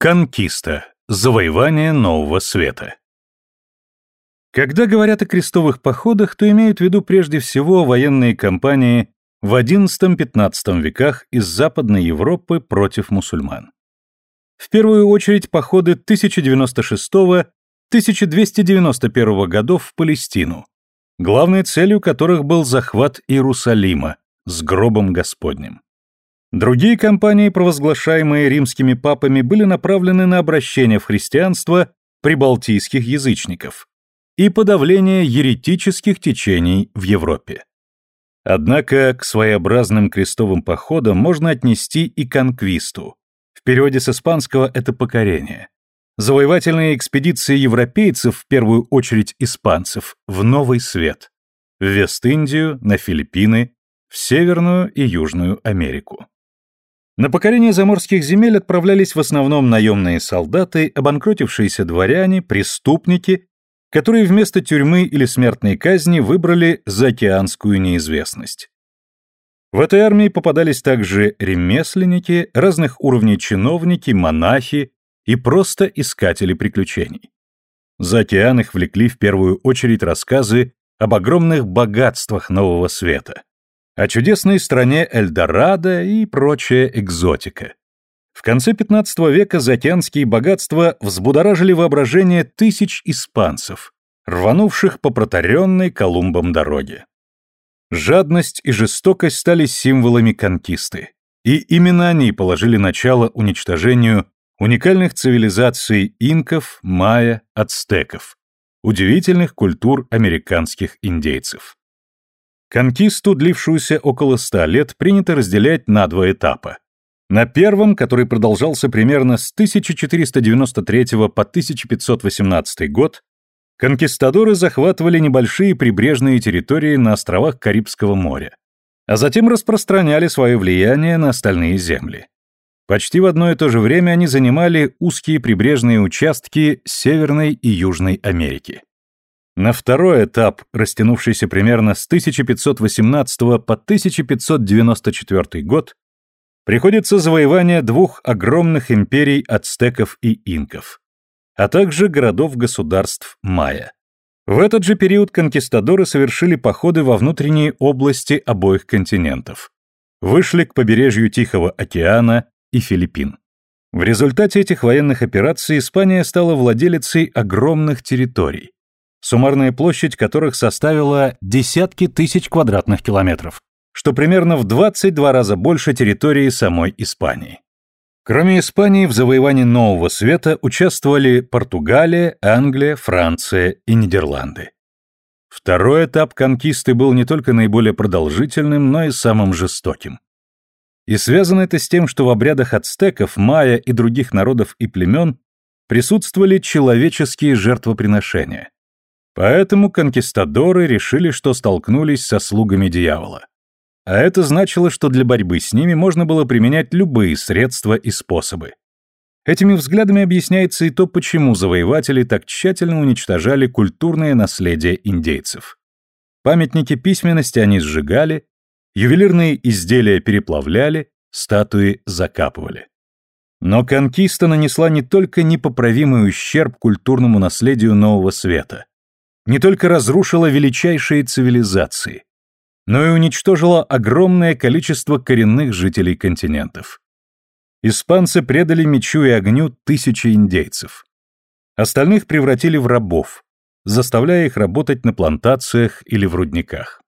Конкиста. Завоевание Нового Света. Когда говорят о крестовых походах, то имеют в виду прежде всего военные кампании в XI-XV веках из Западной Европы против мусульман. В первую очередь походы 1096-1291 годов в Палестину, главной целью которых был захват Иерусалима с гробом Господним. Другие кампании, провозглашаемые римскими папами, были направлены на обращение в христианство прибалтийских язычников и подавление еретических течений в Европе. Однако к своеобразным крестовым походам можно отнести и конквисту. В переводе с испанского это покорение. Завоевательные экспедиции европейцев, в первую очередь испанцев, в Новый Свет, в Вест-Индию, на Филиппины, в Северную и Южную Америку. На покорение заморских земель отправлялись в основном наемные солдаты, обанкротившиеся дворяне, преступники, которые вместо тюрьмы или смертной казни выбрали заокеанскую неизвестность. В этой армии попадались также ремесленники, разных уровней чиновники, монахи и просто искатели приключений. За океан их влекли в первую очередь рассказы об огромных богатствах Нового Света о чудесной стране Эльдорадо и прочая экзотика. В конце 15 века заокеанские богатства взбудоражили воображение тысяч испанцев, рванувших по протаренной Колумбом дороге. Жадность и жестокость стали символами конкисты, и именно они положили начало уничтожению уникальных цивилизаций инков, майя, ацтеков, удивительных культур американских индейцев. Конкисту, длившуюся около ста лет, принято разделять на два этапа. На первом, который продолжался примерно с 1493 по 1518 год, конкистадоры захватывали небольшие прибрежные территории на островах Карибского моря, а затем распространяли свое влияние на остальные земли. Почти в одно и то же время они занимали узкие прибрежные участки Северной и Южной Америки. На второй этап, растянувшийся примерно с 1518 по 1594 год, приходится завоевание двух огромных империй ацтеков и инков, а также городов-государств майя. В этот же период конкистадоры совершили походы во внутренние области обоих континентов. Вышли к побережью Тихого океана и Филиппин. В результате этих военных операций Испания стала владелицей огромных территорий, суммарная площадь которых составила десятки тысяч квадратных километров, что примерно в 22 раза больше территории самой Испании. Кроме Испании, в завоевании Нового Света участвовали Португалия, Англия, Франция и Нидерланды. Второй этап конкисты был не только наиболее продолжительным, но и самым жестоким. И связано это с тем, что в обрядах ацтеков, майя и других народов и племен присутствовали человеческие жертвоприношения. Поэтому конкистадоры решили, что столкнулись со слугами дьявола. А это значило, что для борьбы с ними можно было применять любые средства и способы. Этими взглядами объясняется и то, почему завоеватели так тщательно уничтожали культурное наследие индейцев. Памятники письменности они сжигали, ювелирные изделия переплавляли, статуи закапывали. Но конкиста нанесла не только непоправимый ущерб культурному наследию Нового Света, не только разрушила величайшие цивилизации, но и уничтожила огромное количество коренных жителей континентов. Испанцы предали мечу и огню тысячи индейцев. Остальных превратили в рабов, заставляя их работать на плантациях или в рудниках.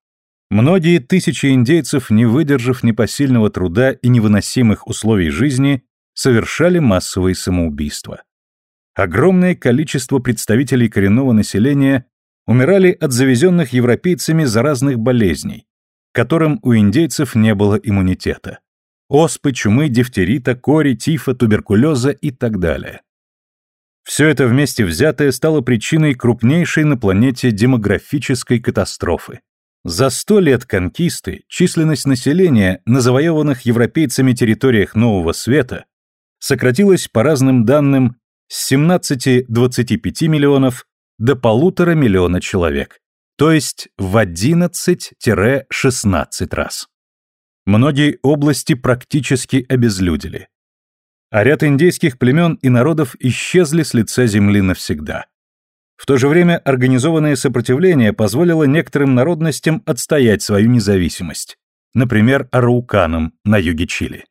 Многие тысячи индейцев, не выдержав непосильного труда и невыносимых условий жизни, совершали массовые самоубийства. Огромное количество представителей коренного населения умирали от завезенных европейцами заразных болезней, которым у индейцев не было иммунитета. Оспы, чумы, дифтерита, кори, тифа, туберкулеза и так далее. Все это вместе взятое стало причиной крупнейшей на планете демографической катастрофы. За сто лет конкисты численность населения на завоеванных европейцами территориях Нового Света сократилась по разным данным с 17-25 миллионов до полутора миллиона человек, то есть в 11-16 раз. Многие области практически обезлюдили. а ряд индейских племен и народов исчезли с лица земли навсегда. В то же время организованное сопротивление позволило некоторым народностям отстоять свою независимость, например, арауканам на юге Чили.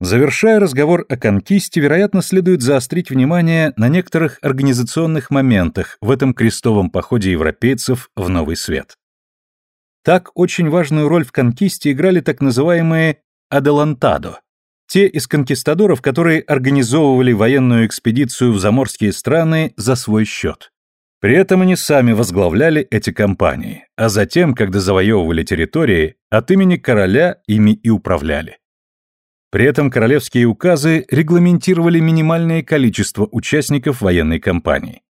Завершая разговор о конкисте, вероятно, следует заострить внимание на некоторых организационных моментах в этом крестовом походе европейцев в Новый Свет. Так очень важную роль в конкисте играли так называемые «аделантадо», те из конкистадоров, которые организовывали военную экспедицию в заморские страны за свой счет. При этом они сами возглавляли эти кампании, а затем, когда завоевывали территории, от имени короля ими и управляли. При этом королевские указы регламентировали минимальное количество участников военной кампании.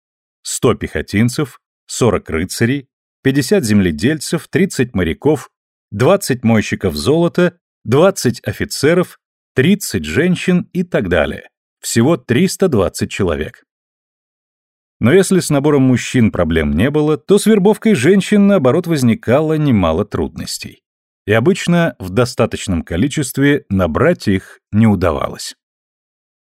100 пехотинцев, 40 рыцарей, 50 земледельцев, 30 моряков, 20 мойщиков золота, 20 офицеров, 30 женщин и так далее. Всего 320 человек. Но если с набором мужчин проблем не было, то с вербовкой женщин, наоборот, возникало немало трудностей. И обычно в достаточном количестве набрать их не удавалось.